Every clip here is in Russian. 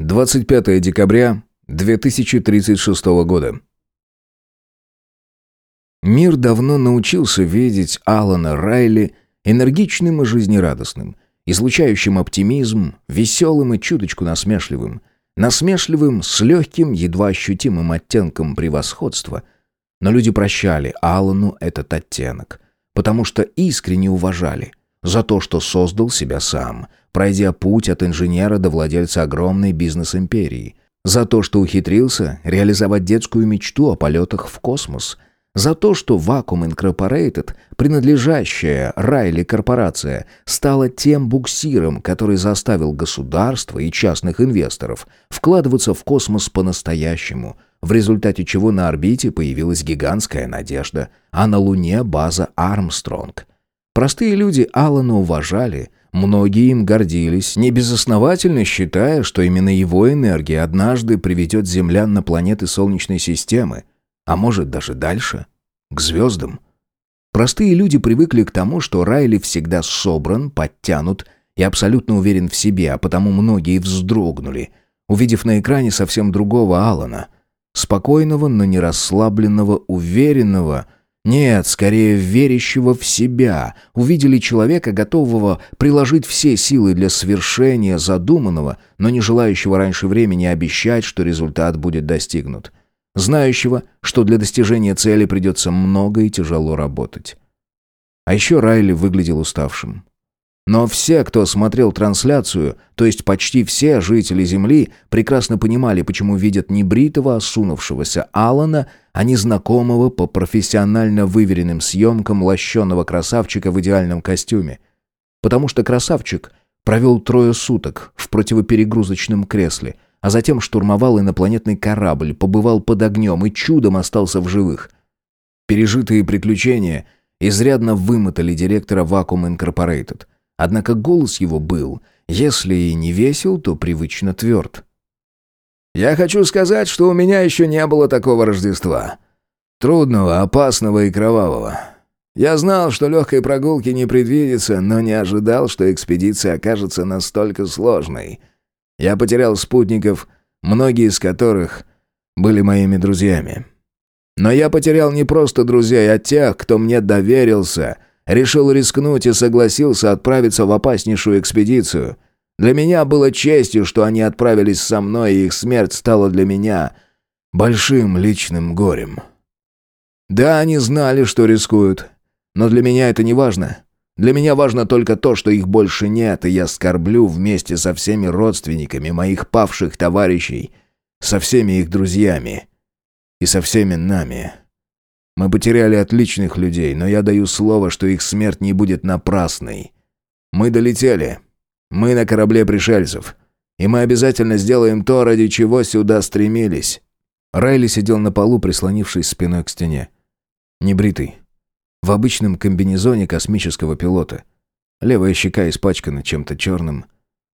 25 декабря 2036 года. Мир давно научился видеть Алана Райли энергичным и жизнерадостным, излучающим оптимизм, веселым и чуточку насмешливым, насмешливым с легким, едва ощутимым оттенком превосходства. Но люди прощали Алану этот оттенок, потому что искренне уважали за то, что создал себя сам, пройдя путь от инженера до владельца огромной бизнес-империи, за то, что ухитрился реализовать детскую мечту о полетах в космос, за то, что Vacuum Incorporated, принадлежащая Райли корпорация, стала тем буксиром, который заставил государство и частных инвесторов вкладываться в космос по-настоящему, в результате чего на орбите появилась гигантская надежда, а на Луне база Армстронг. Простые люди Алана уважали – Многие им гордились, небезосновательно считая, что именно его энергия однажды приведет землян на планеты Солнечной системы, а может даже дальше, к звездам. Простые люди привыкли к тому, что Райли всегда собран, подтянут и абсолютно уверен в себе, а потому многие вздрогнули, увидев на экране совсем другого Алана, спокойного, но не расслабленного, уверенного – нет, скорее верящего в себя. Увидели человека, готового приложить все силы для свершения задуманного, но не желающего раньше времени обещать, что результат будет достигнут. Знающего, что для достижения цели придется много и тяжело работать. А еще Райли выглядел уставшим. Но все, кто смотрел трансляцию, то есть почти все жители Земли, прекрасно понимали, почему видят не бритого, осунувшегося Алана, а незнакомого по профессионально выверенным съемкам лощеного красавчика в идеальном костюме. Потому что красавчик провел трое суток в противоперегрузочном кресле, а затем штурмовал инопланетный корабль, побывал под огнем и чудом остался в живых. Пережитые приключения изрядно вымотали директора Vacuum Incorporated – Однако голос его был, если и не весел, то привычно тверд. «Я хочу сказать, что у меня еще не было такого Рождества. Трудного, опасного и кровавого. Я знал, что легкой прогулки не предвидится, но не ожидал, что экспедиция окажется настолько сложной. Я потерял спутников, многие из которых были моими друзьями. Но я потерял не просто друзей, а тех, кто мне доверился — Решил рискнуть и согласился отправиться в опаснейшую экспедицию. Для меня было честью, что они отправились со мной, и их смерть стала для меня большим личным горем. Да, они знали, что рискуют, но для меня это не важно. Для меня важно только то, что их больше нет, и я скорблю вместе со всеми родственниками моих павших товарищей, со всеми их друзьями и со всеми нами. Мы потеряли отличных людей, но я даю слово, что их смерть не будет напрасной. Мы долетели. Мы на корабле пришельцев. И мы обязательно сделаем то, ради чего сюда стремились». Райли сидел на полу, прислонившись спиной к стене. Небритый. В обычном комбинезоне космического пилота. Левая щека испачкана чем-то черным.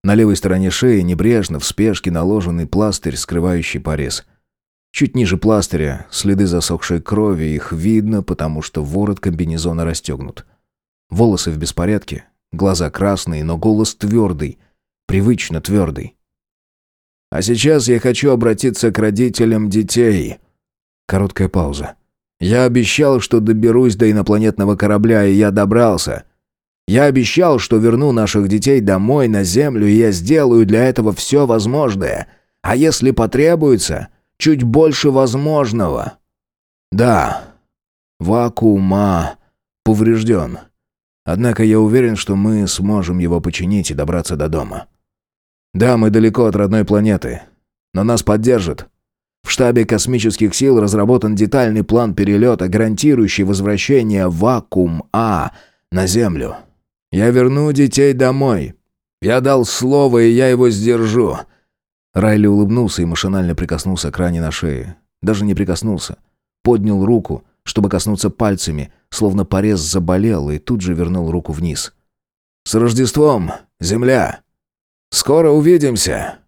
На левой стороне шеи небрежно, в спешке наложенный пластырь, скрывающий порез. Чуть ниже пластыря следы засохшей крови, их видно, потому что ворот комбинезона расстегнут. Волосы в беспорядке, глаза красные, но голос твердый, привычно твердый. «А сейчас я хочу обратиться к родителям детей». Короткая пауза. «Я обещал, что доберусь до инопланетного корабля, и я добрался. Я обещал, что верну наших детей домой, на Землю, и я сделаю для этого все возможное. А если потребуется, чуть больше возможного. Да, вакуума поврежден. Однако я уверен, что мы сможем его починить и добраться до дома. Да, мы далеко от родной планеты, но нас поддержат. В штабе космических сил разработан детальный план перелета, гарантирующий возвращение вакуум-А на Землю. Я верну детей домой. Я дал слово, и я его сдержу. Райли улыбнулся и машинально прикоснулся к ране на шее. Даже не прикоснулся. Поднял руку, чтобы коснуться пальцами, словно порез заболел, и тут же вернул руку вниз. «С Рождеством, Земля! Скоро увидимся!»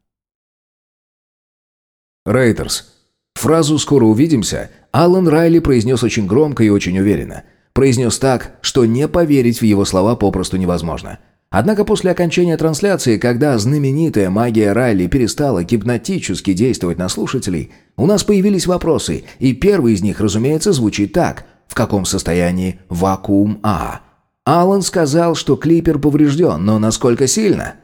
Рейтерс. Фразу «скоро увидимся» Алан Райли произнес очень громко и очень уверенно. Произнес так, что не поверить в его слова попросту невозможно. Однако после окончания трансляции, когда знаменитая магия Райли перестала гипнотически действовать на слушателей, у нас появились вопросы, и первый из них, разумеется, звучит так. В каком состоянии вакуум А? Алан сказал, что клипер поврежден, но насколько сильно?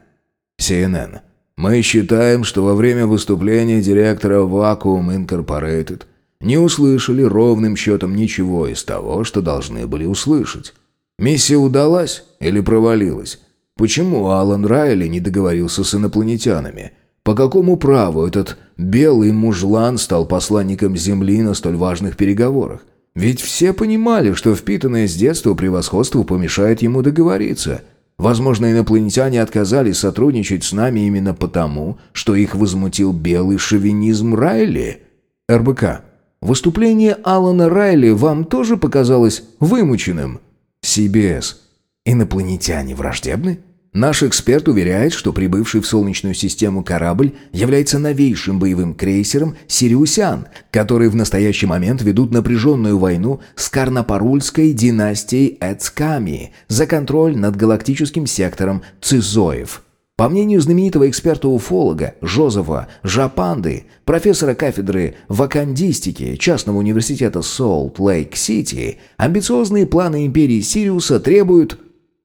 CNN. Мы считаем, что во время выступления директора Vacuum Incorporated не услышали ровным счетом ничего из того, что должны были услышать. Миссия удалась или провалилась? Почему Алан Райли не договорился с инопланетянами? По какому праву этот белый мужлан стал посланником Земли на столь важных переговорах? Ведь все понимали, что впитанное с детства превосходство помешает ему договориться. Возможно, инопланетяне отказались сотрудничать с нами именно потому, что их возмутил белый шовинизм Райли. РБК. Выступление Алана Райли вам тоже показалось вымученным? CBS. Инопланетяне враждебны? Наш эксперт уверяет, что прибывший в Солнечную систему корабль является новейшим боевым крейсером «Сириусян», который в настоящий момент ведут напряженную войну с Карнапарульской династией Эцками за контроль над галактическим сектором Цизоев. По мнению знаменитого эксперта-уфолога Жозефа Жапанды, профессора кафедры вакандистики частного университета Солт-Лейк-Сити, амбициозные планы империи Сириуса требуют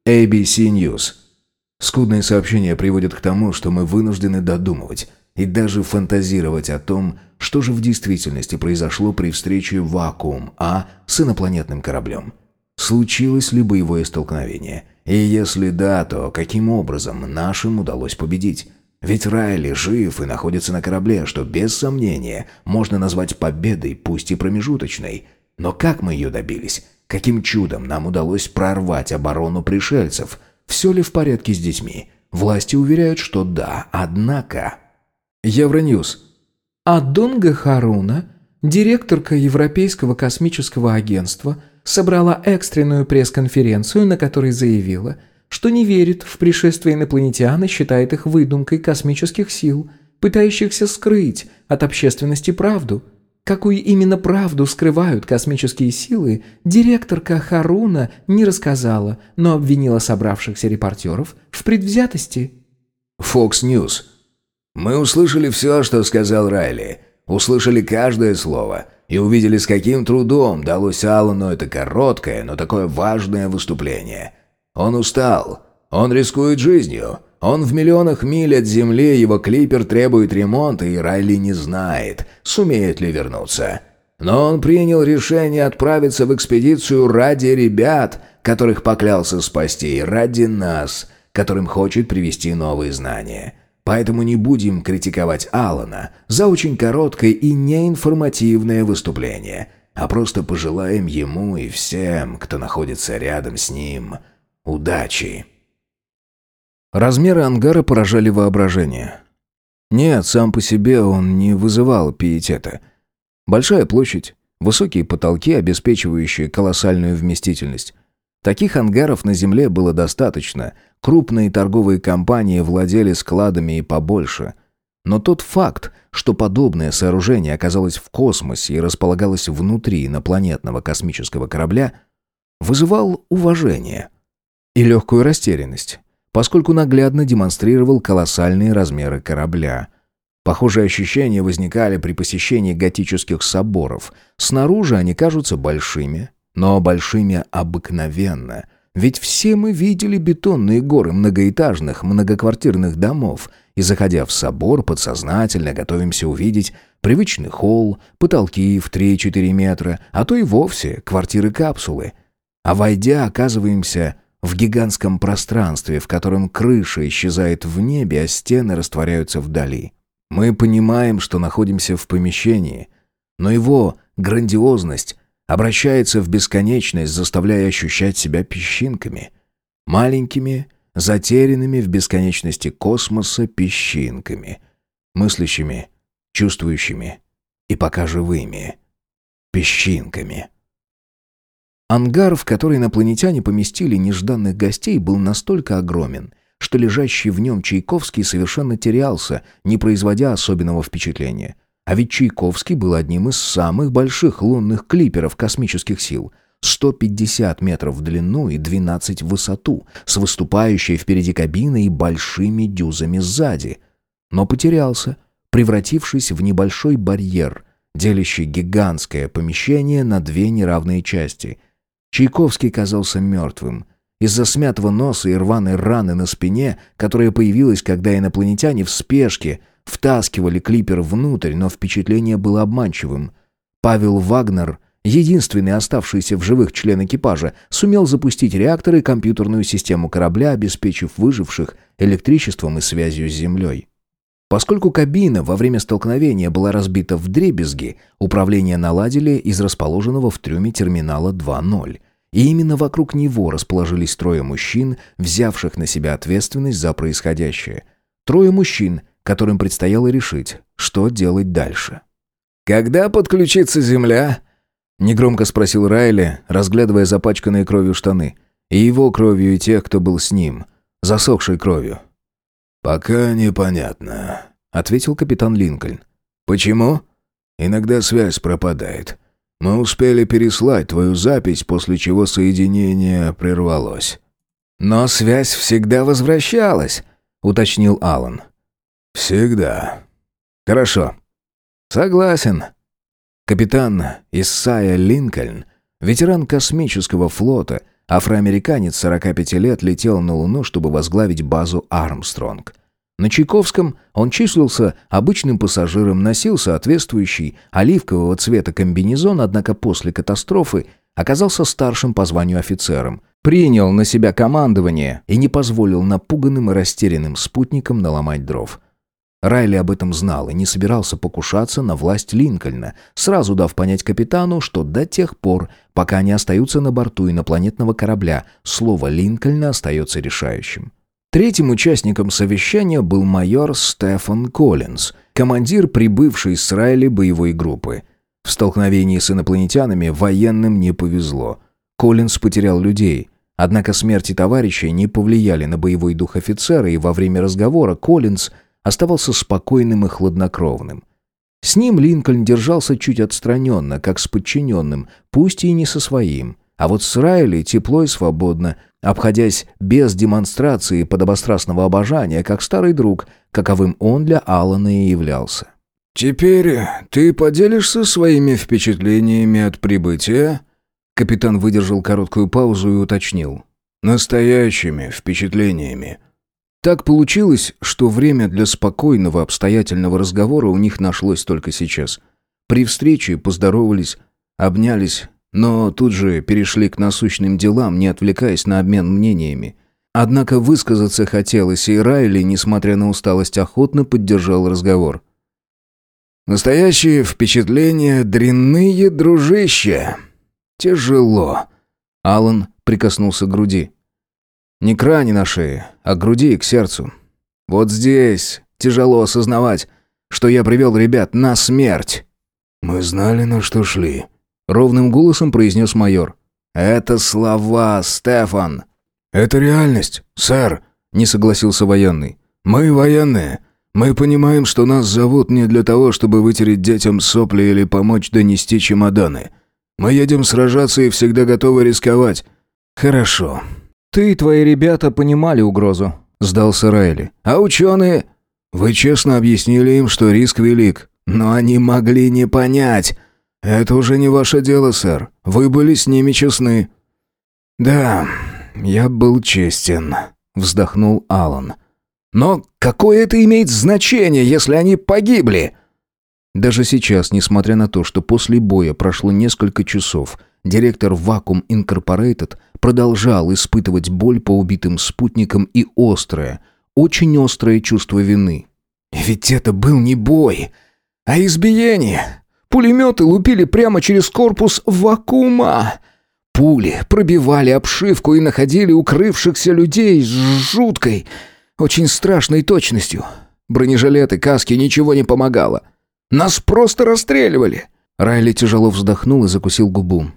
ABC News. Скудные сообщения приводят к тому, что мы вынуждены додумывать и даже фантазировать о том, что же в действительности произошло при встрече «Вакуум-А» с инопланетным кораблем. Случилось ли боевое столкновение? И если да, то каким образом нашим удалось победить? Ведь Райли жив и находится на корабле, что без сомнения можно назвать победой, пусть и промежуточной. Но как мы ее добились? Каким чудом нам удалось прорвать оборону пришельцев? Все ли в порядке с детьми? Власти уверяют, что да, однако... Евроньюз. Адонга Харуна, директорка Европейского космического агентства, собрала экстренную пресс-конференцию, на которой заявила, что не верит в пришествие инопланетян и считает их выдумкой космических сил, пытающихся скрыть от общественности правду – Какую именно правду скрывают космические силы, директорка Харуна не рассказала, но обвинила собравшихся репортеров в предвзятости. Fox News. Мы услышали все, что сказал Райли. Услышали каждое слово. И увидели, с каким трудом далось Аллану это короткое, но такое важное выступление. Он устал. Он рискует жизнью. Он в миллионах миль от земли, его клипер требует ремонта, и Райли не знает, сумеет ли вернуться. Но он принял решение отправиться в экспедицию ради ребят, которых поклялся спасти, и ради нас, которым хочет привести новые знания. Поэтому не будем критиковать Алана за очень короткое и неинформативное выступление, а просто пожелаем ему и всем, кто находится рядом с ним, удачи. Размеры ангара поражали воображение. Нет, сам по себе он не вызывал пиетета. Большая площадь, высокие потолки, обеспечивающие колоссальную вместительность. Таких ангаров на Земле было достаточно. Крупные торговые компании владели складами и побольше. Но тот факт, что подобное сооружение оказалось в космосе и располагалось внутри инопланетного космического корабля, вызывал уважение и легкую растерянность поскольку наглядно демонстрировал колоссальные размеры корабля. Похожие ощущения возникали при посещении готических соборов. Снаружи они кажутся большими, но большими обыкновенно. Ведь все мы видели бетонные горы многоэтажных, многоквартирных домов, и, заходя в собор, подсознательно готовимся увидеть привычный холл, потолки в 3-4 метра, а то и вовсе квартиры-капсулы. А войдя, оказываемся в гигантском пространстве, в котором крыша исчезает в небе, а стены растворяются вдали. Мы понимаем, что находимся в помещении, но его грандиозность обращается в бесконечность, заставляя ощущать себя песчинками. Маленькими, затерянными в бесконечности космоса песчинками. Мыслящими, чувствующими и пока живыми песчинками. Ангар, в который инопланетяне поместили нежданных гостей, был настолько огромен, что лежащий в нем Чайковский совершенно терялся, не производя особенного впечатления. А ведь Чайковский был одним из самых больших лунных клиперов космических сил. 150 метров в длину и 12 в высоту, с выступающей впереди кабиной и большими дюзами сзади. Но потерялся, превратившись в небольшой барьер, делящий гигантское помещение на две неравные части. Чайковский казался мертвым. Из-за смятого носа и рваной раны на спине, которая появилась, когда инопланетяне в спешке втаскивали клипер внутрь, но впечатление было обманчивым. Павел Вагнер, единственный оставшийся в живых член экипажа, сумел запустить реактор и компьютерную систему корабля, обеспечив выживших электричеством и связью с Землей. Поскольку кабина во время столкновения была разбита в дребезги, управление наладили из расположенного в трюме терминала 2.0. И именно вокруг него расположились трое мужчин, взявших на себя ответственность за происходящее. Трое мужчин, которым предстояло решить, что делать дальше. «Когда подключится Земля?» — негромко спросил Райли, разглядывая запачканные кровью штаны. И его кровью, и тех, кто был с ним. Засохшей кровью. «Пока непонятно», — ответил капитан Линкольн. «Почему?» «Иногда связь пропадает. Мы успели переслать твою запись, после чего соединение прервалось». «Но связь всегда возвращалась», — уточнил Алан. «Всегда». «Хорошо». «Согласен». Капитан Исайя Линкольн, ветеран космического флота, Афроамериканец 45 лет летел на Луну, чтобы возглавить базу «Армстронг». На Чайковском он числился обычным пассажиром, носил соответствующий оливкового цвета комбинезон, однако после катастрофы оказался старшим по званию офицером, принял на себя командование и не позволил напуганным и растерянным спутникам наломать дров. Райли об этом знал и не собирался покушаться на власть Линкольна, сразу дав понять капитану, что до тех пор, пока они остаются на борту инопланетного корабля, слово Линкольна остается решающим. Третьим участником совещания был майор Стефан Коллинз, командир прибывшей с Райли боевой группы. В столкновении с инопланетянами военным не повезло. Коллинз потерял людей – Однако смерти товарищей не повлияли на боевой дух офицера, и во время разговора Коллинз оставался спокойным и хладнокровным. С ним Линкольн держался чуть отстраненно, как с подчиненным, пусть и не со своим. А вот с Райли тепло и свободно, обходясь без демонстрации подобострастного обожания, как старый друг, каковым он для Алана и являлся. «Теперь ты поделишься своими впечатлениями от прибытия?» Капитан выдержал короткую паузу и уточнил. «Настоящими впечатлениями». Так получилось, что время для спокойного обстоятельного разговора у них нашлось только сейчас. При встрече поздоровались, обнялись, но тут же перешли к насущным делам, не отвлекаясь на обмен мнениями. Однако высказаться хотелось, и Райли, несмотря на усталость, охотно поддержал разговор. «Настоящие впечатления дрянные, дружище. Тяжело». Алан прикоснулся к груди. Не к ране на шее, а к груди и к сердцу. Вот здесь тяжело осознавать, что я привел ребят на смерть. «Мы знали, на что шли», — ровным голосом произнес майор. «Это слова, Стефан». «Это реальность, сэр», — не согласился военный. «Мы военные. Мы понимаем, что нас зовут не для того, чтобы вытереть детям сопли или помочь донести чемоданы. Мы едем сражаться и всегда готовы рисковать». «Хорошо», «Ты и твои ребята понимали угрозу», — сдался Райли. «А ученые?» «Вы честно объяснили им, что риск велик, но они могли не понять. Это уже не ваше дело, сэр. Вы были с ними честны». «Да, я был честен», — вздохнул Алан. «Но какое это имеет значение, если они погибли?» Даже сейчас, несмотря на то, что после боя прошло несколько часов, директор Vacuum Incorporated продолжал испытывать боль по убитым спутникам и острое, очень острое чувство вины. «Ведь это был не бой, а избиение. Пулеметы лупили прямо через корпус вакуума. Пули пробивали обшивку и находили укрывшихся людей с жуткой, очень страшной точностью. Бронежилеты, каски ничего не помогало. Нас просто расстреливали». Райли тяжело вздохнул и закусил губу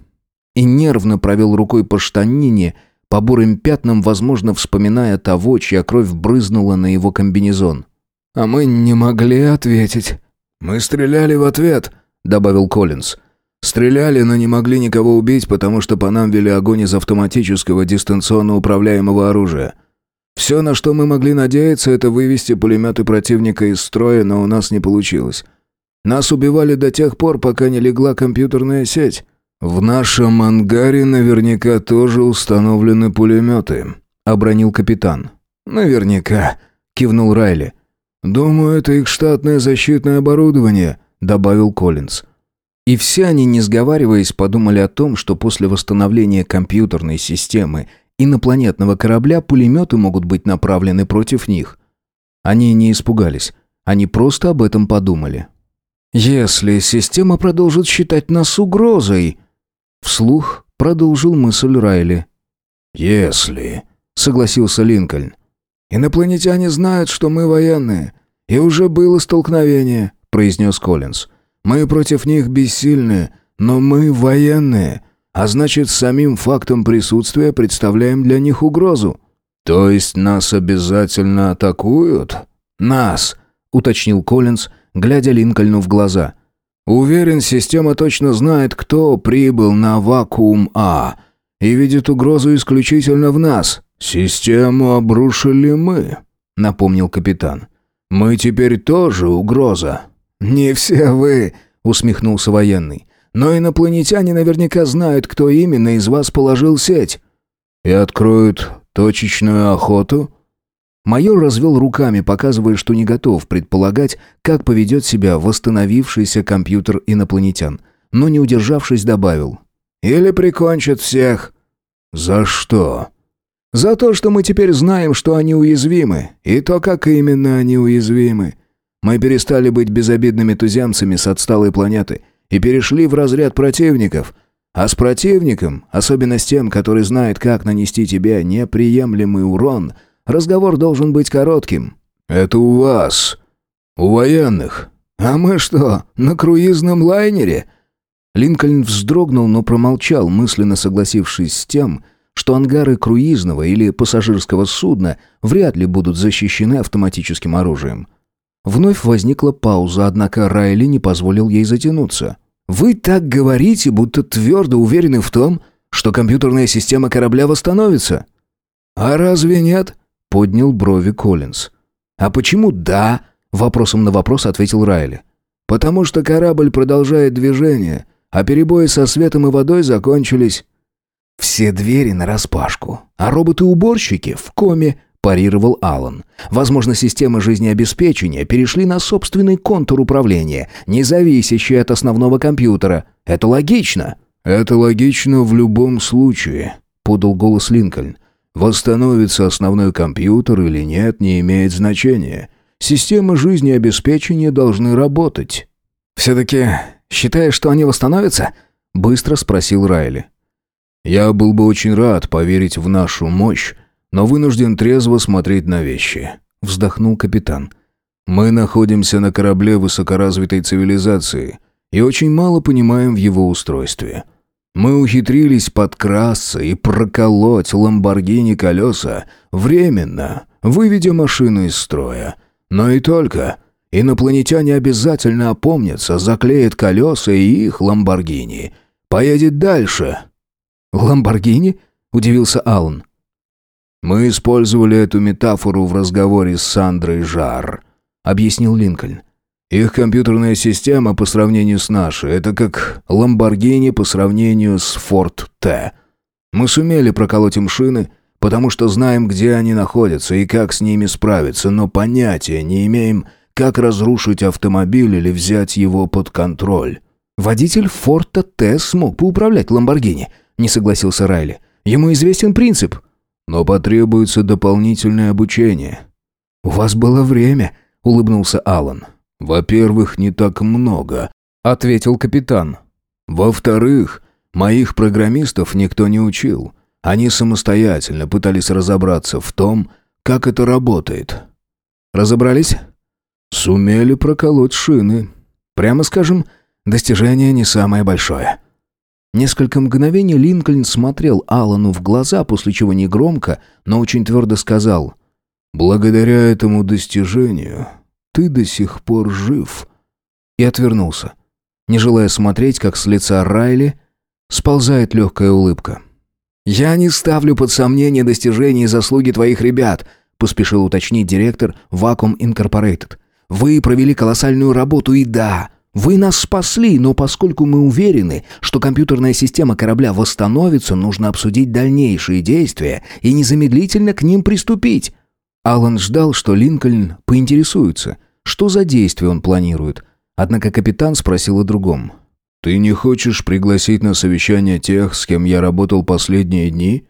и нервно провел рукой по штанине, по бурым пятнам, возможно, вспоминая того, чья кровь брызнула на его комбинезон. «А мы не могли ответить». «Мы стреляли в ответ», — добавил Коллинз. Стреляли, но не могли никого убить, потому что по нам вели огонь из автоматического дистанционно управляемого оружия. Все, на что мы могли надеяться, это вывести пулеметы противника из строя, но у нас не получилось. Нас убивали до тех пор, пока не легла компьютерная сеть. В нашем ангаре наверняка тоже установлены пулеметы», — обронил капитан. «Наверняка», — кивнул Райли. «Думаю, это их штатное защитное оборудование», — добавил Коллинз. И все они, не сговариваясь, подумали о том, что после восстановления компьютерной системы инопланетного корабля пулеметы могут быть направлены против них. Они не испугались, они просто об этом подумали. «Если система продолжит считать нас угрозой...» Вслух продолжил мысль Райли. «Если...» — согласился Линкольн. «Инопланетяне знают, что мы военные, и уже было столкновение», — произнес Коллинз. «Мы против них бессильны, но мы военные, а значит, самим фактом присутствия представляем для них угрозу». «То есть нас обязательно атакуют?» «Нас», — уточнил Коллинз, глядя Линкольну в глаза. «Уверен, система точно знает, кто прибыл на вакуум-А и видит угрозу исключительно в нас». «Систему обрушили мы», — напомнил капитан. «Мы теперь тоже угроза». «Не все вы», — усмехнулся военный. «Но инопланетяне наверняка знают, кто именно из вас положил сеть». «И откроют точечную охоту?» Майор развел руками, показывая, что не готов предполагать, как поведет себя восстановившийся компьютер инопланетян, но не удержавшись добавил. «Или прикончат всех». «За что?» «За то, что мы теперь знаем, что они уязвимы, и то, как именно они уязвимы. Мы перестали быть безобидными туземцами с отсталой планеты и перешли в разряд противников. А с противником, особенно с тем, который знает, как нанести тебе неприемлемый урон, разговор должен быть коротким». «Это у вас, у военных». «А мы что, на круизном лайнере?» Линкольн вздрогнул, но промолчал, мысленно согласившись с тем, что ангары круизного или пассажирского судна вряд ли будут защищены автоматическим оружием. Вновь возникла пауза, однако Райли не позволил ей затянуться. «Вы так говорите, будто твердо уверены в том, что компьютерная система корабля восстановится». «А разве нет?» — поднял брови Коллинз. «А почему да?» — вопросом на вопрос ответил Райли. «Потому что корабль продолжает движение, а перебои со светом и водой закончились». «Все двери нараспашку, а роботы-уборщики в коме», – парировал Алан. «Возможно, системы жизнеобеспечения перешли на собственный контур управления, не зависящий от основного компьютера. Это логично». «Это логично в любом случае», – подал голос Линкольн. «Восстановится основной компьютер или нет, не имеет значения. Системы жизнеобеспечения должны работать». «Все-таки считаешь, что они восстановятся?» – быстро спросил Райли. Я был бы очень рад поверить в нашу мощь, но вынужден трезво смотреть на вещи», — вздохнул капитан. «Мы находимся на корабле высокоразвитой цивилизации и очень мало понимаем в его устройстве. Мы ухитрились подкрасться и проколоть Ламборгини колеса временно, выведя машину из строя. Но и только. Инопланетяне обязательно опомнятся, заклеят колеса и их Ламборгини. Поедет дальше, «Ламборгини?» – удивился Аллан. «Мы использовали эту метафору в разговоре с Сандрой Жар», – объяснил Линкольн. «Их компьютерная система по сравнению с нашей – это как Ламборгини по сравнению с Форд Т. Мы сумели проколоть им шины, потому что знаем, где они находятся и как с ними справиться, но понятия не имеем, как разрушить автомобиль или взять его под контроль». Водитель Форта Т смог бы управлять Ламборгини – не согласился Райли. «Ему известен принцип». «Но потребуется дополнительное обучение». «У вас было время», — улыбнулся Алан. «Во-первых, не так много», — ответил капитан. «Во-вторых, моих программистов никто не учил. Они самостоятельно пытались разобраться в том, как это работает». «Разобрались?» «Сумели проколоть шины». «Прямо скажем, достижение не самое большое». Несколько мгновений Линкольн смотрел Алану в глаза, после чего негромко, но очень твердо сказал «Благодаря этому достижению ты до сих пор жив». И отвернулся. Не желая смотреть, как с лица Райли сползает легкая улыбка. «Я не ставлю под сомнение достижения и заслуги твоих ребят», поспешил уточнить директор Vacuum Incorporated. «Вы провели колоссальную работу, и да, вы нас спасли, но поскольку мы уверены, что компьютерная система корабля восстановится, нужно обсудить дальнейшие действия и незамедлительно к ним приступить». Алан ждал, что Линкольн поинтересуется, что за действия он планирует. Однако капитан спросил о другом. «Ты не хочешь пригласить на совещание тех, с кем я работал последние дни?»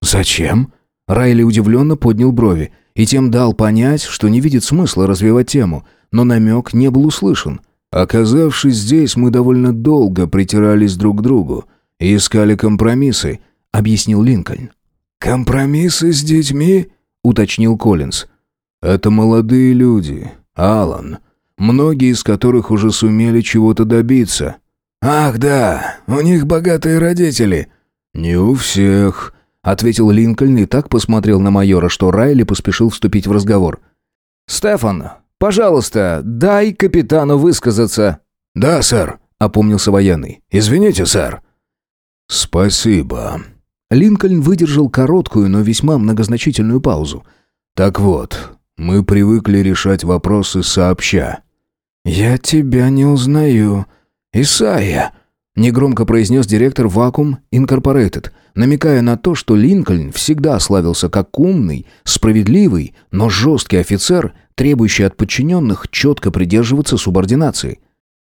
«Зачем?» Райли удивленно поднял брови и тем дал понять, что не видит смысла развивать тему, но намек не был услышан. «Оказавшись здесь, мы довольно долго притирались друг к другу и искали компромиссы», — объяснил Линкольн. «Компромиссы с детьми?» — уточнил Коллинз. «Это молодые люди, Алан, многие из которых уже сумели чего-то добиться». «Ах да, у них богатые родители». «Не у всех», — ответил Линкольн и так посмотрел на майора, что Райли поспешил вступить в разговор. «Стефан, пожалуйста, дай капитану высказаться». «Да, сэр», — опомнился военный. «Извините, сэр». «Спасибо». Линкольн выдержал короткую, но весьма многозначительную паузу. «Так вот, мы привыкли решать вопросы сообща». «Я тебя не узнаю», «Исайя!» — негромко произнес директор Vacuum Incorporated, намекая на то, что Линкольн всегда славился как умный, справедливый, но жесткий офицер, требующий от подчиненных четко придерживаться субординации.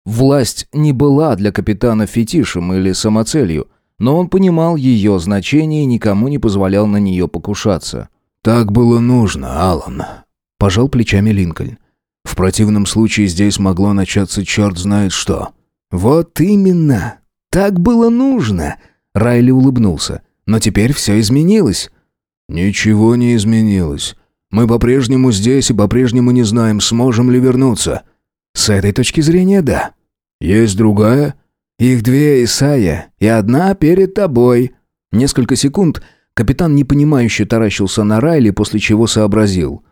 Власть не была для капитана фетишем или самоцелью, но он понимал ее значение и никому не позволял на нее покушаться. «Так было нужно, Алан», — пожал плечами Линкольн. «В противном случае здесь могло начаться черт знает что». «Вот именно! Так было нужно!» Райли улыбнулся. «Но теперь все изменилось». «Ничего не изменилось. Мы по-прежнему здесь и по-прежнему не знаем, сможем ли вернуться». «С этой точки зрения, да». «Есть другая?» «Их две, Исайя, и одна перед тобой». Несколько секунд капитан непонимающе таращился на Райли, после чего сообразил.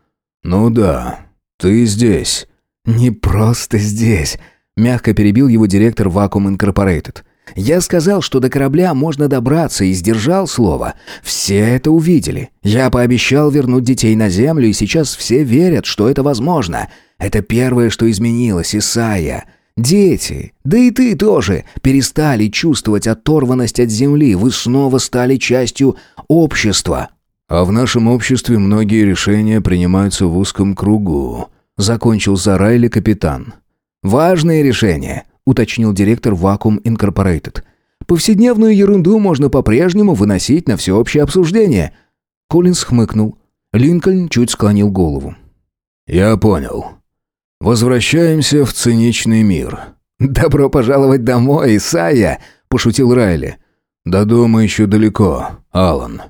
«Ну да, ты здесь». «Не просто здесь», Мягко перебил его директор Vacuum Incorporated. «Я сказал, что до корабля можно добраться и сдержал слово. Все это увидели. Я пообещал вернуть детей на Землю, и сейчас все верят, что это возможно. Это первое, что изменилось, Исайя. Дети, да и ты тоже, перестали чувствовать оторванность от Земли. Вы снова стали частью общества». «А в нашем обществе многие решения принимаются в узком кругу», — закончил за Райли капитан. «Важные решения», — уточнил директор Vacuum Incorporated. «Повседневную ерунду можно по-прежнему выносить на всеобщее обсуждение». Коллинз хмыкнул. Линкольн чуть склонил голову. «Я понял. Возвращаемся в циничный мир». «Добро пожаловать домой, Исайя!» — пошутил Райли. «До дома еще далеко, Алан».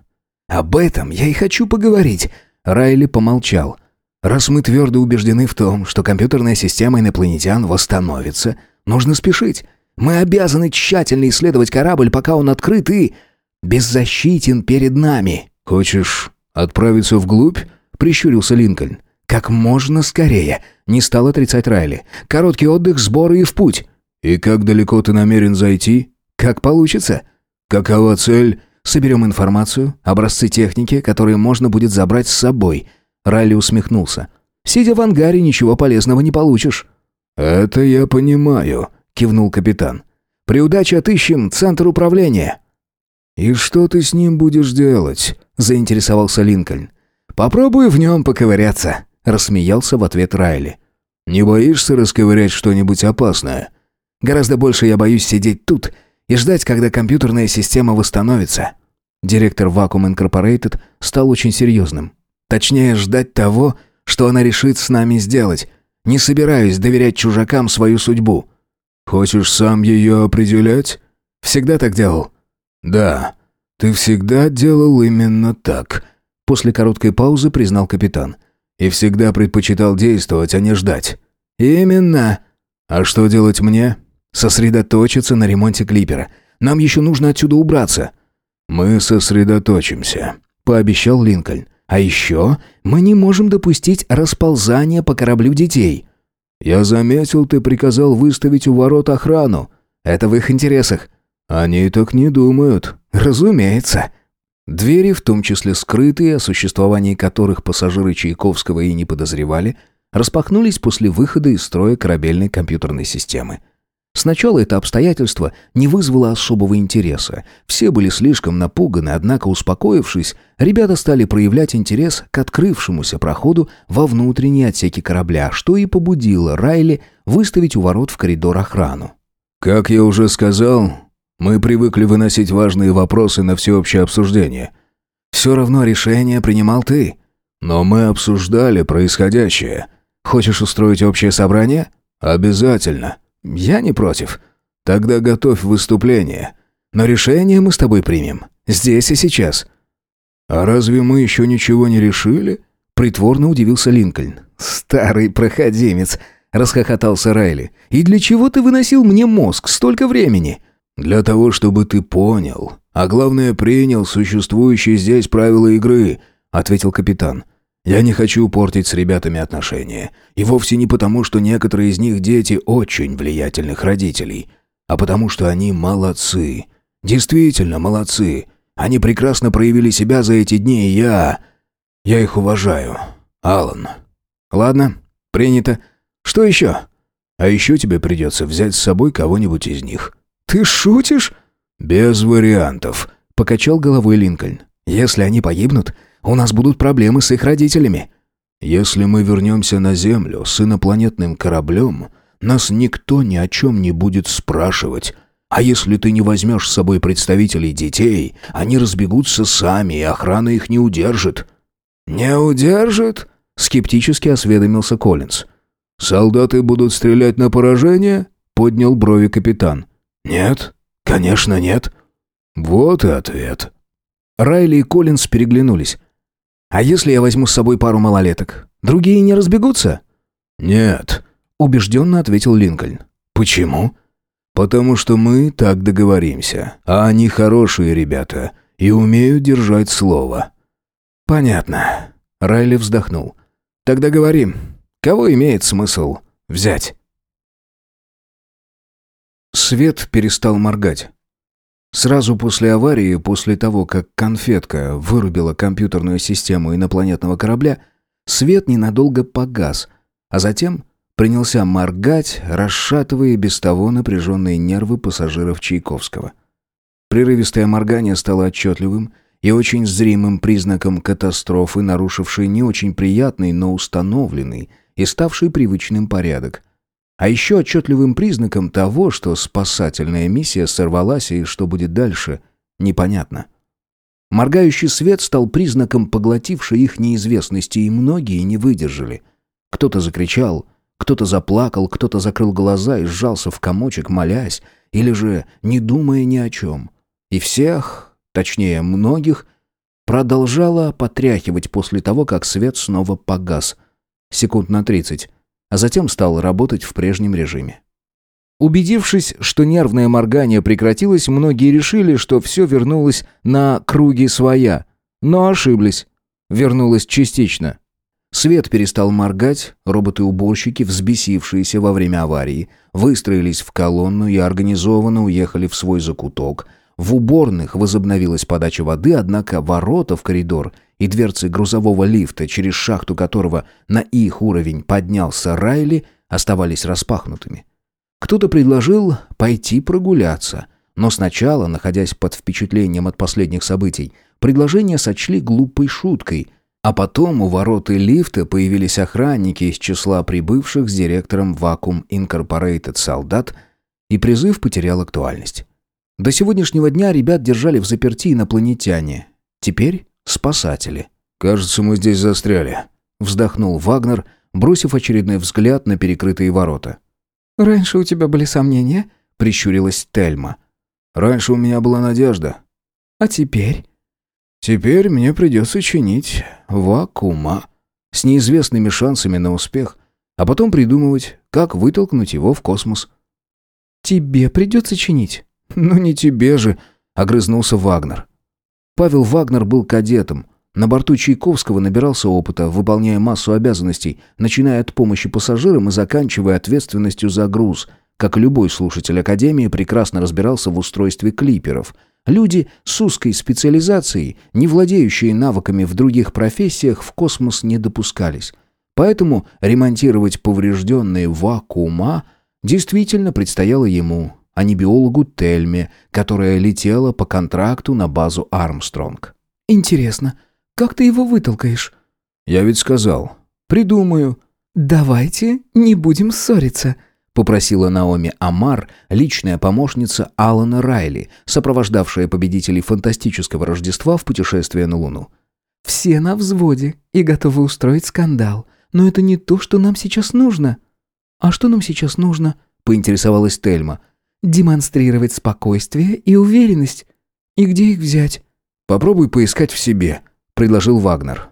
«Об этом я и хочу поговорить». Райли помолчал. Раз мы твердо убеждены в том, что компьютерная система инопланетян восстановится, нужно спешить. Мы обязаны тщательно исследовать корабль, пока он открыт и беззащитен перед нами. Хочешь отправиться вглубь? прищурился Линкольн. Как можно скорее, не стал отрицать Райли. Короткий отдых, сборы и в путь. И как далеко ты намерен зайти? Как получится. Какова цель? Соберем информацию, образцы техники, которые можно будет забрать с собой. Райли усмехнулся. «Сидя в ангаре, ничего полезного не получишь». «Это я понимаю», — кивнул капитан. «При удаче отыщем центр управления». «И что ты с ним будешь делать?» — заинтересовался Линкольн. «Попробую в нем поковыряться», — рассмеялся в ответ Райли. «Не боишься расковырять что-нибудь опасное?» «Гораздо больше я боюсь сидеть тут и ждать, когда компьютерная система восстановится». Директор Vacuum Incorporated стал очень серьезным. Точнее, ждать того, что она решит с нами сделать. Не собираюсь доверять чужакам свою судьбу». «Хочешь сам ее определять?» «Всегда так делал». «Да, ты всегда делал именно так», — после короткой паузы признал капитан. «И всегда предпочитал действовать, а не ждать». «Именно». «А что делать мне?» «Сосредоточиться на ремонте клипера. Нам еще нужно отсюда убраться». «Мы сосредоточимся», — пообещал Линкольн. А еще мы не можем допустить расползания по кораблю детей». «Я заметил, ты приказал выставить у ворот охрану». «Это в их интересах». «Они так не думают». «Разумеется». Двери, в том числе скрытые, о существовании которых пассажиры Чайковского и не подозревали, распахнулись после выхода из строя корабельной компьютерной системы. Сначала это обстоятельство не вызвало особого интереса. Все были слишком напуганы, однако, успокоившись, ребята стали проявлять интерес к открывшемуся проходу во внутренние отсеки корабля, что и побудило Райли выставить у ворот в коридор охрану. «Как я уже сказал, мы привыкли выносить важные вопросы на всеобщее обсуждение. Все равно решение принимал ты. Но мы обсуждали происходящее. Хочешь устроить общее собрание? Обязательно. Я не против. Тогда готовь выступление. Но решение мы с тобой примем. Здесь и сейчас. А разве мы еще ничего не решили? Притворно удивился Линкольн. Старый проходимец, расхохотался Райли. И для чего ты выносил мне мозг столько времени? Для того, чтобы ты понял, а главное, принял существующие здесь правила игры, ответил капитан. Я не хочу портить с ребятами отношения. И вовсе не потому, что некоторые из них дети очень влиятельных родителей, а потому что они молодцы. Действительно молодцы. Они прекрасно проявили себя за эти дни, и я... Я их уважаю. Алан. Ладно, принято. Что еще? А еще тебе придется взять с собой кого-нибудь из них. Ты шутишь? Без вариантов. Покачал головой Линкольн. Если они погибнут, у нас будут проблемы с их родителями. Если мы вернемся на Землю с инопланетным кораблем, нас никто ни о чем не будет спрашивать. А если ты не возьмешь с собой представителей детей, они разбегутся сами, и охрана их не удержит». «Не удержит?» — скептически осведомился Коллинз. «Солдаты будут стрелять на поражение?» — поднял брови капитан. «Нет, конечно нет». «Вот и ответ». Райли и Коллинз переглянулись. А если я возьму с собой пару малолеток? Другие не разбегутся?» «Нет», — убежденно ответил Линкольн. «Почему?» «Потому что мы так договоримся, а они хорошие ребята и умеют держать слово». «Понятно», — Райли вздохнул. «Тогда говорим, кого имеет смысл взять?» Свет перестал моргать. Сразу после аварии, после того, как конфетка вырубила компьютерную систему инопланетного корабля, свет ненадолго погас, а затем принялся моргать, расшатывая без того напряженные нервы пассажиров Чайковского. Прерывистое моргание стало отчетливым и очень зримым признаком катастрофы, нарушившей не очень приятный, но установленный и ставший привычным порядок – а еще отчетливым признаком того, что спасательная миссия сорвалась и что будет дальше, непонятно. Моргающий свет стал признаком поглотившей их неизвестности, и многие не выдержали. Кто-то закричал, кто-то заплакал, кто-то закрыл глаза и сжался в комочек, молясь, или же не думая ни о чем. И всех, точнее многих, продолжало потряхивать после того, как свет снова погас. Секунд на тридцать а затем стал работать в прежнем режиме. Убедившись, что нервное моргание прекратилось, многие решили, что все вернулось на круги своя, но ошиблись. Вернулось частично. Свет перестал моргать, роботы-уборщики, взбесившиеся во время аварии, выстроились в колонну и организованно уехали в свой закуток. В уборных возобновилась подача воды, однако ворота в коридор и дверцы грузового лифта, через шахту которого на их уровень поднялся Райли, оставались распахнутыми. Кто-то предложил пойти прогуляться, но сначала, находясь под впечатлением от последних событий, предложение сочли глупой шуткой, а потом у ворот и лифта появились охранники из числа прибывших с директором Vacuum Incorporated солдат, и призыв потерял актуальность. До сегодняшнего дня ребят держали в заперти инопланетяне. Теперь спасатели. «Кажется, мы здесь застряли», — вздохнул Вагнер, бросив очередной взгляд на перекрытые ворота. «Раньше у тебя были сомнения?» — прищурилась Тельма. «Раньше у меня была надежда». «А теперь?» «Теперь мне придется чинить вакуума с неизвестными шансами на успех, а потом придумывать, как вытолкнуть его в космос». «Тебе придется чинить?» «Ну не тебе же», — огрызнулся Вагнер. Павел Вагнер был кадетом, На борту Чайковского набирался опыта, выполняя массу обязанностей, начиная от помощи пассажирам и заканчивая ответственностью за груз. Как любой слушатель Академии прекрасно разбирался в устройстве клиперов. Люди с узкой специализацией, не владеющие навыками в других профессиях, в космос не допускались. Поэтому ремонтировать поврежденные вакуума действительно предстояло ему, а не биологу Тельме, которая летела по контракту на базу Армстронг. «Интересно, как ты его вытолкаешь?» «Я ведь сказал. Придумаю». «Давайте не будем ссориться», — попросила Наоми Амар, личная помощница Алана Райли, сопровождавшая победителей фантастического Рождества в путешествие на Луну. «Все на взводе и готовы устроить скандал, но это не то, что нам сейчас нужно». «А что нам сейчас нужно?» — поинтересовалась Тельма. «Демонстрировать спокойствие и уверенность. И где их взять?» «Попробуй поискать в себе», — предложил Вагнер.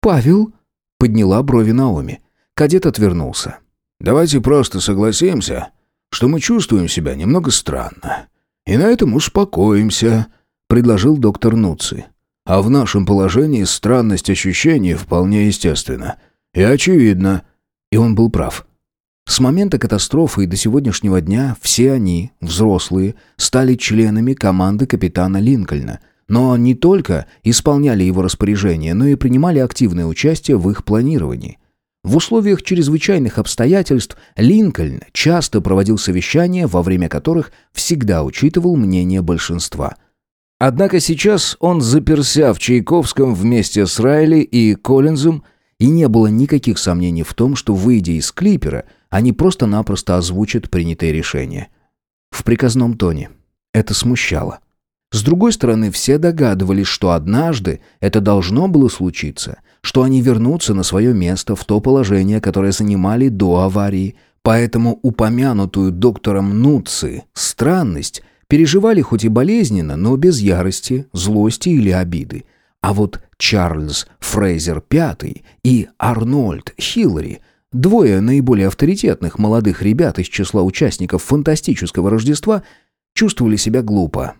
«Павел?» — подняла брови Наоми. Кадет отвернулся. «Давайте просто согласимся, что мы чувствуем себя немного странно. И на этом успокоимся», — предложил доктор Нуци. «А в нашем положении странность ощущений вполне естественна. И очевидно». И он был прав. С момента катастрофы и до сегодняшнего дня все они, взрослые, стали членами команды капитана Линкольна — но не только исполняли его распоряжения, но и принимали активное участие в их планировании. В условиях чрезвычайных обстоятельств Линкольн часто проводил совещания, во время которых всегда учитывал мнение большинства. Однако сейчас он заперся в Чайковском вместе с Райли и Коллинзом, и не было никаких сомнений в том, что, выйдя из клипера, они просто-напросто озвучат принятое решение. В приказном тоне. Это смущало. С другой стороны, все догадывались, что однажды это должно было случиться, что они вернутся на свое место в то положение, которое занимали до аварии, поэтому упомянутую доктором Нуци странность переживали хоть и болезненно, но без ярости, злости или обиды. А вот Чарльз Фрейзер V и Арнольд Хиллари – двое наиболее авторитетных молодых ребят из числа участников фантастического Рождества чувствовали себя глупо.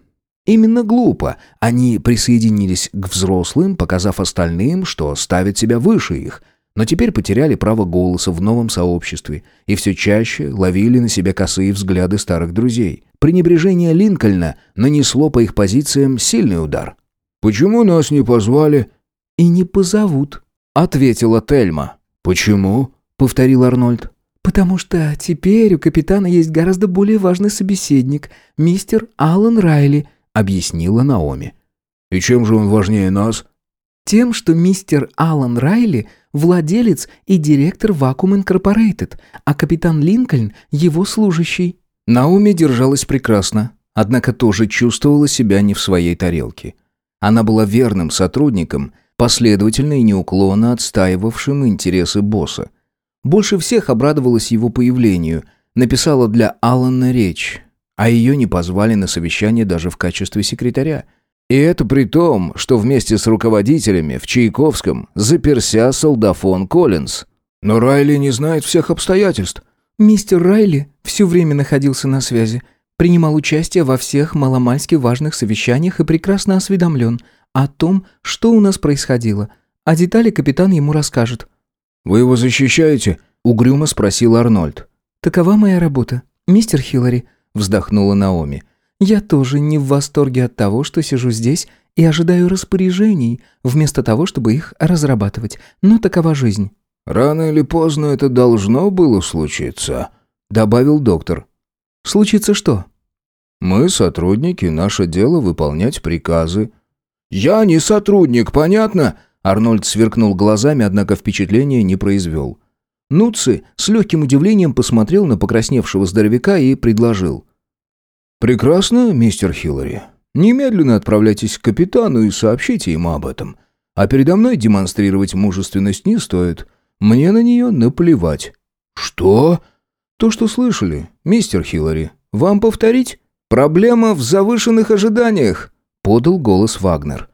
Именно глупо. Они присоединились к взрослым, показав остальным, что ставят себя выше их, но теперь потеряли право голоса в новом сообществе и все чаще ловили на себя косые взгляды старых друзей. Пренебрежение Линкольна нанесло по их позициям сильный удар. «Почему нас не позвали?» «И не позовут», — ответила Тельма. «Почему?» — повторил Арнольд. «Потому что теперь у капитана есть гораздо более важный собеседник, мистер Аллан Райли», объяснила Наоми. «И чем же он важнее нас?» «Тем, что мистер Алан Райли – владелец и директор Vacuum Incorporated, а капитан Линкольн – его служащий». Наоми держалась прекрасно, однако тоже чувствовала себя не в своей тарелке. Она была верным сотрудником, последовательно и неуклонно отстаивавшим интересы босса. Больше всех обрадовалась его появлению, написала для Алана речь, а ее не позвали на совещание даже в качестве секретаря. И это при том, что вместе с руководителями в Чайковском заперся солдафон Коллинз. Но Райли не знает всех обстоятельств. Мистер Райли все время находился на связи, принимал участие во всех маломальски важных совещаниях и прекрасно осведомлен о том, что у нас происходило, а детали капитан ему расскажет. «Вы его защищаете?» — угрюмо спросил Арнольд. «Такова моя работа, мистер Хиллари», вздохнула Наоми. «Я тоже не в восторге от того, что сижу здесь и ожидаю распоряжений, вместо того, чтобы их разрабатывать. Но такова жизнь». «Рано или поздно это должно было случиться», — добавил доктор. «Случится что?» «Мы сотрудники, наше дело выполнять приказы». «Я не сотрудник, понятно?» Арнольд сверкнул глазами, однако впечатления не произвел. Нуци с легким удивлением посмотрел на покрасневшего здоровяка и предложил. «Прекрасно, мистер Хиллари. Немедленно отправляйтесь к капитану и сообщите ему об этом. А передо мной демонстрировать мужественность не стоит. Мне на нее наплевать». «Что?» «То, что слышали, мистер Хиллари. Вам повторить?» «Проблема в завышенных ожиданиях», — подал голос Вагнер.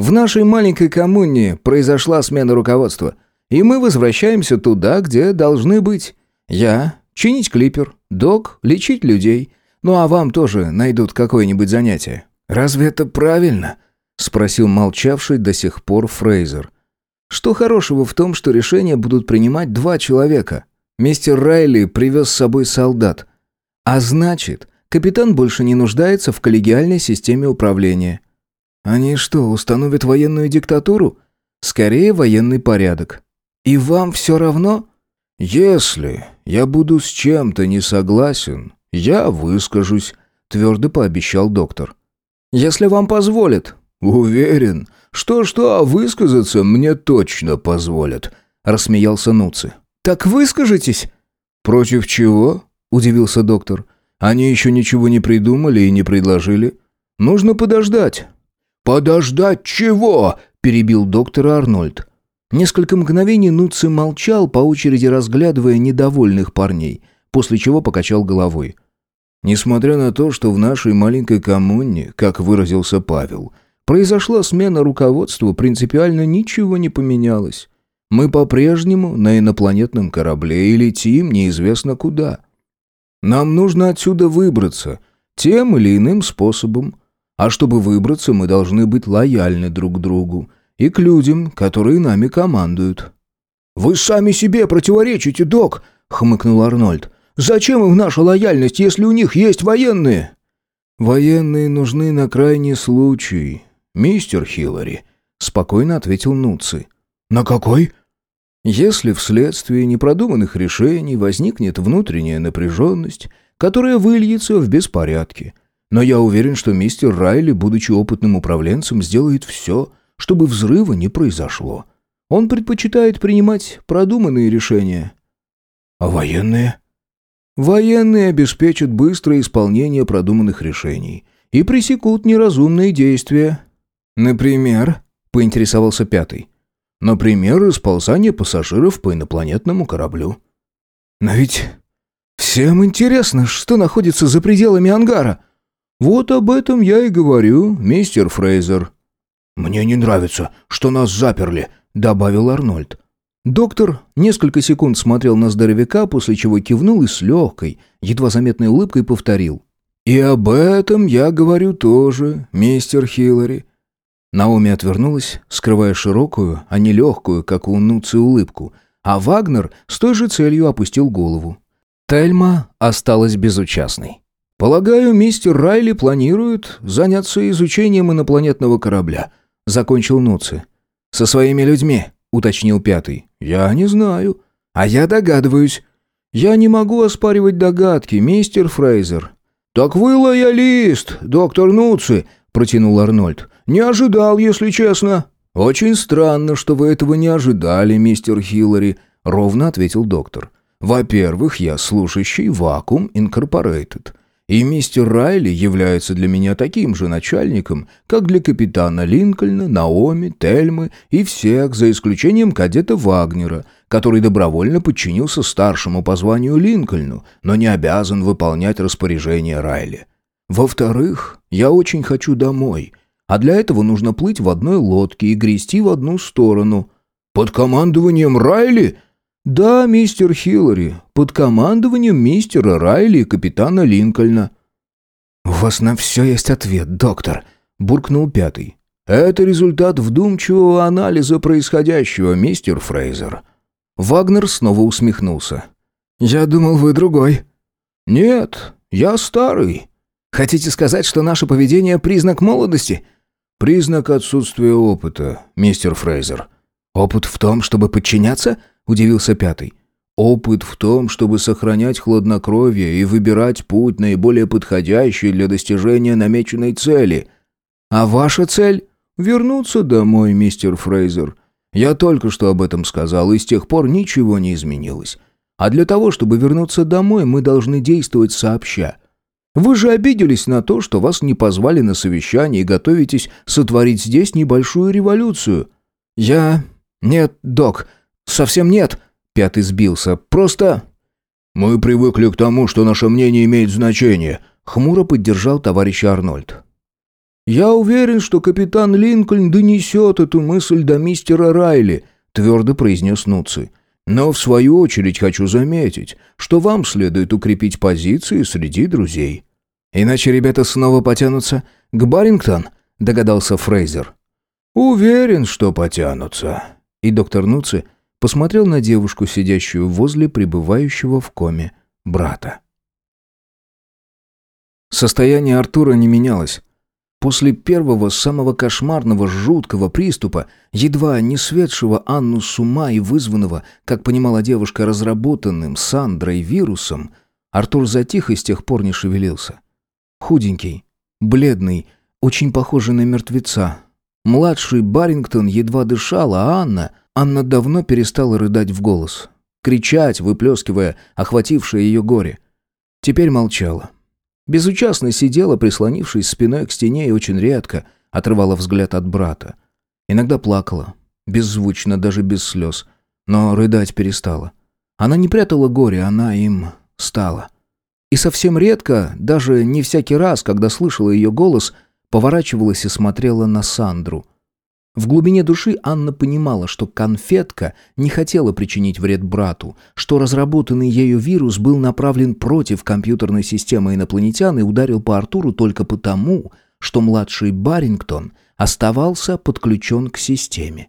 «В нашей маленькой коммуне произошла смена руководства, и мы возвращаемся туда, где должны быть. Я — чинить клипер, док — лечить людей». Ну а вам тоже найдут какое-нибудь занятие. Разве это правильно? спросил молчавший до сих пор Фрейзер. Что хорошего в том, что решения будут принимать два человека? Мистер Райли привез с собой солдат. А значит, капитан больше не нуждается в коллегиальной системе управления. Они что, установят военную диктатуру? Скорее, военный порядок. И вам все равно? Если я буду с чем-то не согласен, я выскажусь, твердо пообещал доктор. Если вам позволят. Уверен. Что-что, а высказаться мне точно позволят, рассмеялся Нуци. Так выскажитесь. Против чего? удивился доктор. Они еще ничего не придумали и не предложили. Нужно подождать. Подождать чего? перебил доктор Арнольд. Несколько мгновений Нуци молчал, по очереди разглядывая недовольных парней, после чего покачал головой. Несмотря на то, что в нашей маленькой коммуне, как выразился Павел, произошла смена руководства, принципиально ничего не поменялось. Мы по-прежнему на инопланетном корабле и летим неизвестно куда. Нам нужно отсюда выбраться, тем или иным способом. А чтобы выбраться, мы должны быть лояльны друг к другу и к людям, которые нами командуют». «Вы сами себе противоречите, док!» — хмыкнул Арнольд. «Зачем им наша лояльность, если у них есть военные?» «Военные нужны на крайний случай, мистер Хиллари», — спокойно ответил Нуци. «На какой?» «Если вследствие непродуманных решений возникнет внутренняя напряженность, которая выльется в беспорядки, но я уверен, что мистер Райли, будучи опытным управленцем, сделает все, чтобы взрыва не произошло. Он предпочитает принимать продуманные решения. А военные? Военные обеспечат быстрое исполнение продуманных решений и пресекут неразумные действия. Например, поинтересовался пятый. Например, расползание пассажиров по инопланетному кораблю. Но ведь всем интересно, что находится за пределами ангара. «Вот об этом я и говорю, мистер Фрейзер». «Мне не нравится, что нас заперли», — добавил Арнольд. Доктор несколько секунд смотрел на здоровяка, после чего кивнул и с легкой, едва заметной улыбкой повторил. «И об этом я говорю тоже, мистер Хиллари». Наоми отвернулась, скрывая широкую, а не легкую, как у Нуци, улыбку, а Вагнер с той же целью опустил голову. Тельма осталась безучастной. «Полагаю, мистер Райли планирует заняться изучением инопланетного корабля», — закончил Нуци. «Со своими людьми», — уточнил пятый. «Я не знаю». «А я догадываюсь». «Я не могу оспаривать догадки, мистер Фрейзер». «Так вы лоялист, доктор Нуци», — протянул Арнольд. «Не ожидал, если честно». «Очень странно, что вы этого не ожидали, мистер Хиллари», — ровно ответил доктор. «Во-первых, я слушающий Вакуум Инкорпорейтед. И мистер Райли является для меня таким же начальником, как для капитана Линкольна, Наоми, Тельмы и всех, за исключением кадета Вагнера, который добровольно подчинился старшему по званию Линкольну, но не обязан выполнять распоряжения Райли. Во-вторых, я очень хочу домой, а для этого нужно плыть в одной лодке и грести в одну сторону. «Под командованием Райли?» «Да, мистер Хиллари, под командованием мистера Райли и капитана Линкольна». «У вас на все есть ответ, доктор», — буркнул пятый. «Это результат вдумчивого анализа происходящего, мистер Фрейзер». Вагнер снова усмехнулся. «Я думал, вы другой». «Нет, я старый». «Хотите сказать, что наше поведение — признак молодости?» «Признак отсутствия опыта, мистер Фрейзер». «Опыт в том, чтобы подчиняться?» Удивился пятый. Опыт в том, чтобы сохранять хладнокровие и выбирать путь наиболее подходящий для достижения намеченной цели. А ваша цель вернуться домой, мистер Фрейзер. Я только что об этом сказал, и с тех пор ничего не изменилось. А для того, чтобы вернуться домой, мы должны действовать сообща. Вы же обиделись на то, что вас не позвали на совещание и готовитесь сотворить здесь небольшую революцию. Я... Нет, док, «Совсем нет», — пятый сбился. «Просто...» «Мы привыкли к тому, что наше мнение имеет значение», — хмуро поддержал товарищ Арнольд. «Я уверен, что капитан Линкольн донесет эту мысль до мистера Райли», — твердо произнес Нуци. «Но в свою очередь хочу заметить, что вам следует укрепить позиции среди друзей». «Иначе ребята снова потянутся к Барингтон», — догадался Фрейзер. «Уверен, что потянутся». И доктор Нуци посмотрел на девушку, сидящую возле пребывающего в коме брата. Состояние Артура не менялось. После первого самого кошмарного, жуткого приступа, едва не светшего Анну с ума и вызванного, как понимала девушка, разработанным Сандрой вирусом, Артур затих и с тех пор не шевелился. Худенький, бледный, очень похожий на мертвеца. Младший Барингтон едва дышал, а Анна... Анна давно перестала рыдать в голос. Кричать, выплескивая охватившее ее горе. Теперь молчала. Безучастно сидела, прислонившись спиной к стене и очень редко отрывала взгляд от брата. Иногда плакала, беззвучно, даже без слез, но рыдать перестала. Она не прятала горе, она им стала. И совсем редко, даже не всякий раз, когда слышала ее голос, поворачивалась и смотрела на Сандру. В глубине души Анна понимала, что конфетка не хотела причинить вред брату, что разработанный ею вирус был направлен против компьютерной системы инопланетян и ударил по Артуру только потому, что младший Барингтон оставался подключен к системе.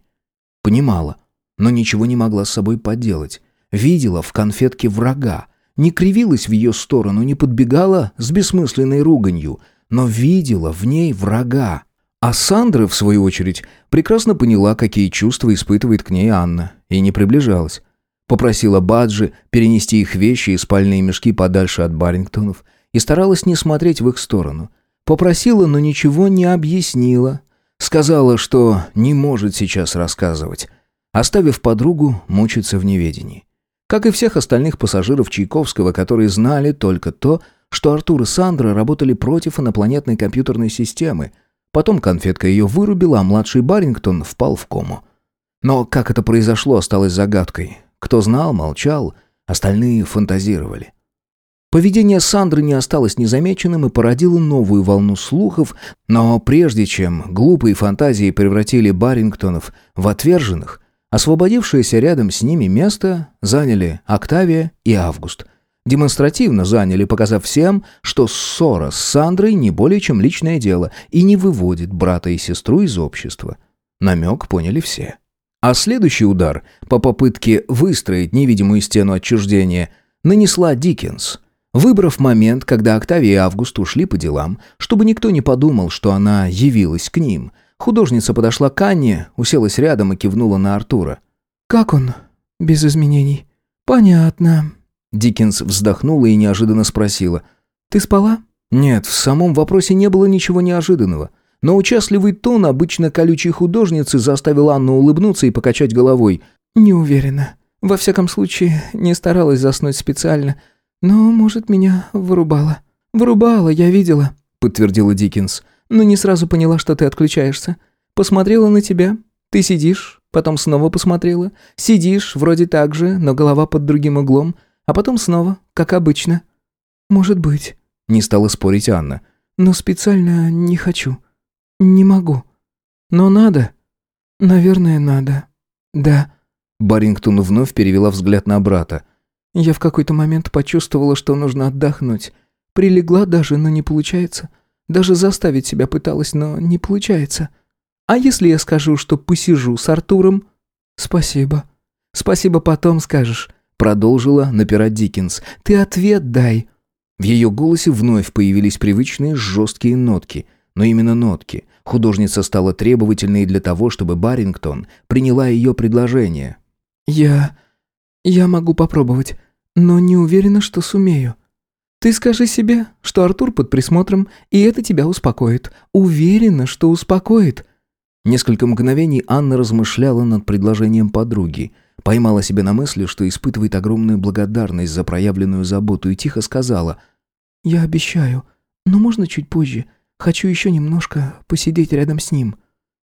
Понимала, но ничего не могла с собой поделать. Видела в конфетке врага, не кривилась в ее сторону, не подбегала с бессмысленной руганью, но видела в ней врага. А Сандра, в свою очередь, прекрасно поняла, какие чувства испытывает к ней Анна, и не приближалась. Попросила Баджи перенести их вещи и спальные мешки подальше от Барингтонов и старалась не смотреть в их сторону. Попросила, но ничего не объяснила. Сказала, что не может сейчас рассказывать, оставив подругу мучиться в неведении. Как и всех остальных пассажиров Чайковского, которые знали только то, что Артур и Сандра работали против инопланетной компьютерной системы – Потом конфетка ее вырубила, а младший Барингтон впал в кому. Но как это произошло, осталось загадкой. Кто знал, молчал, остальные фантазировали. Поведение Сандры не осталось незамеченным и породило новую волну слухов, но прежде чем глупые фантазии превратили Барингтонов в отверженных, освободившееся рядом с ними место заняли Октавия и Август – Демонстративно заняли, показав всем, что ссора с Сандрой не более чем личное дело и не выводит брата и сестру из общества. Намек поняли все. А следующий удар по попытке выстроить невидимую стену отчуждения нанесла Диккенс. Выбрав момент, когда Октавия и Август ушли по делам, чтобы никто не подумал, что она явилась к ним, художница подошла к Анне, уселась рядом и кивнула на Артура. «Как он? Без изменений?» «Понятно», Диккенс вздохнула и неожиданно спросила. «Ты спала?» Нет, в самом вопросе не было ничего неожиданного. Но участливый тон обычно колючей художницы заставил Анну улыбнуться и покачать головой. «Не уверена. Во всяком случае, не старалась заснуть специально. Но, может, меня вырубало». «Вырубало, я видела», — подтвердила Диккенс. «Но не сразу поняла, что ты отключаешься. Посмотрела на тебя. Ты сидишь, потом снова посмотрела. Сидишь, вроде так же, но голова под другим углом. А потом снова, как обычно. Может быть. Не стала спорить Анна. Но специально не хочу. Не могу. Но надо. Наверное, надо. Да. Барингтон вновь перевела взгляд на брата. Я в какой-то момент почувствовала, что нужно отдохнуть. Прилегла даже, но не получается. Даже заставить себя пыталась, но не получается. А если я скажу, что посижу с Артуром? Спасибо. Спасибо потом скажешь. Продолжила напирать Диккенс. «Ты ответ дай!» В ее голосе вновь появились привычные жесткие нотки. Но именно нотки. Художница стала требовательной для того, чтобы Барингтон приняла ее предложение. «Я... я могу попробовать, но не уверена, что сумею. Ты скажи себе, что Артур под присмотром, и это тебя успокоит. Уверена, что успокоит». Несколько мгновений Анна размышляла над предложением подруги – Поймала себя на мысли, что испытывает огромную благодарность за проявленную заботу и тихо сказала «Я обещаю, но можно чуть позже. Хочу еще немножко посидеть рядом с ним».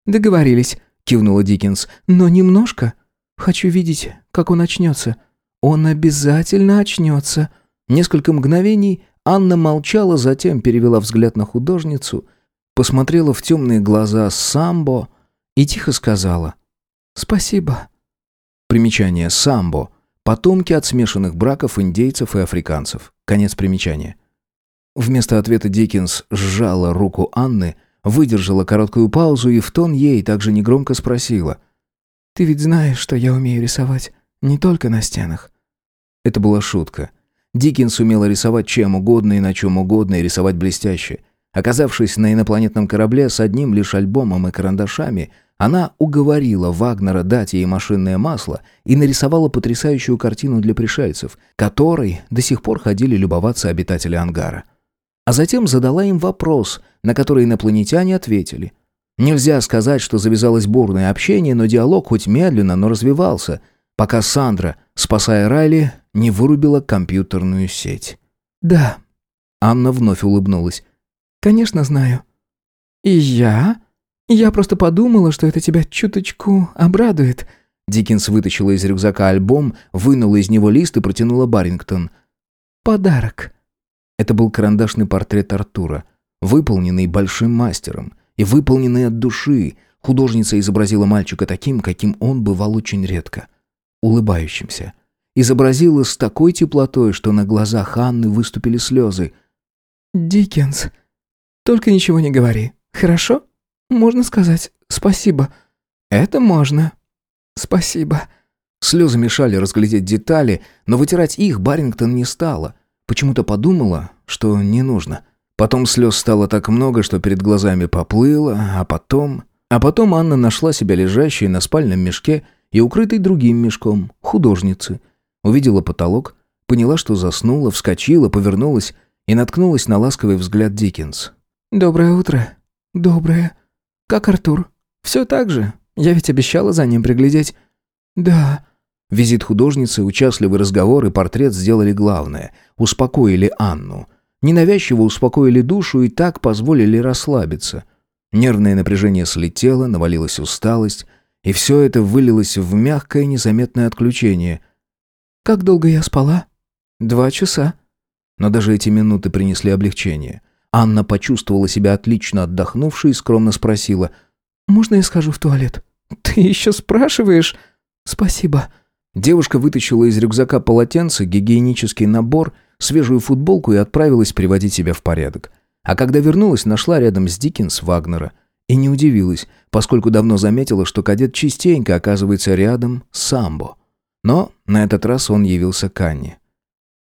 «Договорились», — кивнула Диккенс. «Но немножко? Хочу видеть, как он очнется. Он обязательно очнется». Несколько мгновений Анна молчала, затем перевела взгляд на художницу, посмотрела в темные глаза Самбо и тихо сказала «Спасибо». Примечание «самбо» – потомки от смешанных браков индейцев и африканцев. Конец примечания. Вместо ответа Диккенс сжала руку Анны, выдержала короткую паузу и в тон ей также негромко спросила. «Ты ведь знаешь, что я умею рисовать, не только на стенах». Это была шутка. Диккенс умела рисовать чем угодно и на чем угодно, и рисовать блестяще. Оказавшись на инопланетном корабле с одним лишь альбомом и карандашами, она уговорила Вагнера дать ей машинное масло и нарисовала потрясающую картину для пришельцев, которой до сих пор ходили любоваться обитатели ангара. А затем задала им вопрос, на который инопланетяне ответили. Нельзя сказать, что завязалось бурное общение, но диалог хоть медленно, но развивался, пока Сандра, спасая Райли, не вырубила компьютерную сеть. «Да». Анна вновь улыбнулась. «Конечно знаю». «И я?» «Я просто подумала, что это тебя чуточку обрадует». Диккенс вытащила из рюкзака альбом, вынула из него лист и протянула Барингтон. «Подарок». Это был карандашный портрет Артура, выполненный большим мастером и выполненный от души. Художница изобразила мальчика таким, каким он бывал очень редко. Улыбающимся. Изобразила с такой теплотой, что на глазах Анны выступили слезы. «Диккенс, только ничего не говори, хорошо?» Можно сказать спасибо. Это можно. Спасибо. Слезы мешали разглядеть детали, но вытирать их Барингтон не стала. Почему-то подумала, что не нужно. Потом слез стало так много, что перед глазами поплыло, а потом... А потом Анна нашла себя лежащей на спальном мешке и укрытой другим мешком, художницы. Увидела потолок, поняла, что заснула, вскочила, повернулась и наткнулась на ласковый взгляд Диккенс. «Доброе утро». «Доброе». «Как Артур? Все так же. Я ведь обещала за ним приглядеть». «Да». Визит художницы, участливый разговор и портрет сделали главное. Успокоили Анну. Ненавязчиво успокоили душу и так позволили расслабиться. Нервное напряжение слетело, навалилась усталость, и все это вылилось в мягкое незаметное отключение. «Как долго я спала?» «Два часа». Но даже эти минуты принесли облегчение. Анна почувствовала себя отлично отдохнувшей и скромно спросила. «Можно я схожу в туалет?» «Ты еще спрашиваешь?» «Спасибо». Девушка вытащила из рюкзака полотенце, гигиенический набор, свежую футболку и отправилась приводить себя в порядок. А когда вернулась, нашла рядом с Диккенс Вагнера. И не удивилась, поскольку давно заметила, что кадет частенько оказывается рядом с Самбо. Но на этот раз он явился к Анне.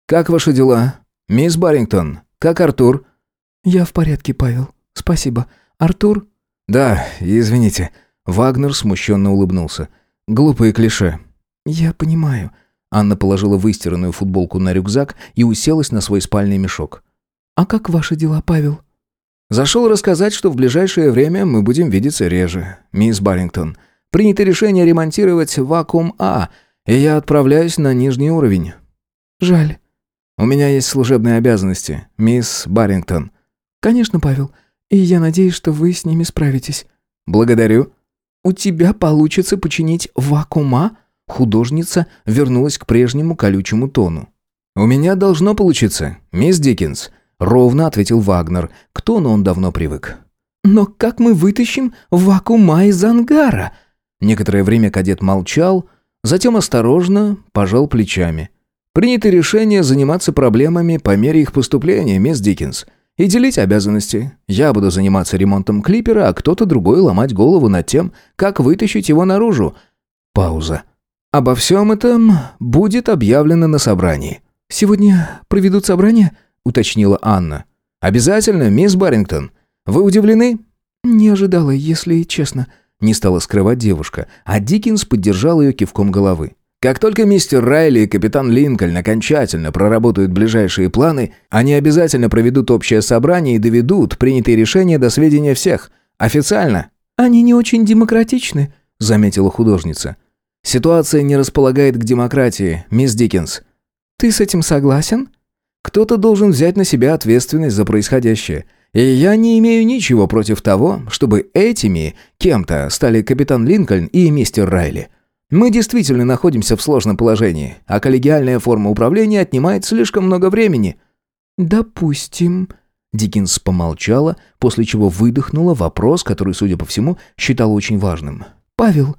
«Как ваши дела? Мисс Баррингтон, как Артур?» «Я в порядке, Павел. Спасибо. Артур?» «Да, извините». Вагнер смущенно улыбнулся. «Глупые клише». «Я понимаю». Анна положила выстиранную футболку на рюкзак и уселась на свой спальный мешок. «А как ваши дела, Павел?» «Зашел рассказать, что в ближайшее время мы будем видеться реже, мисс Баррингтон. Принято решение ремонтировать вакуум А, и я отправляюсь на нижний уровень». «Жаль». «У меня есть служебные обязанности, мисс Баррингтон. «Конечно, Павел. И я надеюсь, что вы с ними справитесь». «Благодарю». «У тебя получится починить вакуума?» Художница вернулась к прежнему колючему тону. «У меня должно получиться, мисс Диккенс», — ровно ответил Вагнер. К тону он давно привык. «Но как мы вытащим вакуума из ангара?» Некоторое время кадет молчал, затем осторожно пожал плечами. «Принято решение заниматься проблемами по мере их поступления, мисс Диккенс и делить обязанности. Я буду заниматься ремонтом клипера, а кто-то другой ломать голову над тем, как вытащить его наружу. Пауза. Обо всем этом будет объявлено на собрании. «Сегодня проведут собрание?» — уточнила Анна. «Обязательно, мисс Баррингтон. Вы удивлены?» «Не ожидала, если честно», — не стала скрывать девушка, а Диккенс поддержал ее кивком головы. Как только мистер Райли и капитан Линкольн окончательно проработают ближайшие планы, они обязательно проведут общее собрание и доведут принятые решения до сведения всех. Официально. «Они не очень демократичны», — заметила художница. «Ситуация не располагает к демократии, мисс Диккенс». «Ты с этим согласен?» «Кто-то должен взять на себя ответственность за происходящее. И я не имею ничего против того, чтобы этими кем-то стали капитан Линкольн и мистер Райли». Мы действительно находимся в сложном положении, а коллегиальная форма управления отнимает слишком много времени». «Допустим...» Диккенс помолчала, после чего выдохнула вопрос, который, судя по всему, считала очень важным. «Павел,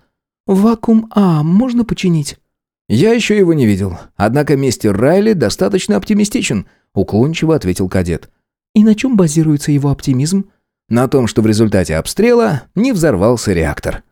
вакуум А можно починить?» «Я еще его не видел. Однако мистер Райли достаточно оптимистичен», — уклончиво ответил кадет. «И на чем базируется его оптимизм?» на том, что в результате обстрела не взорвался реактор.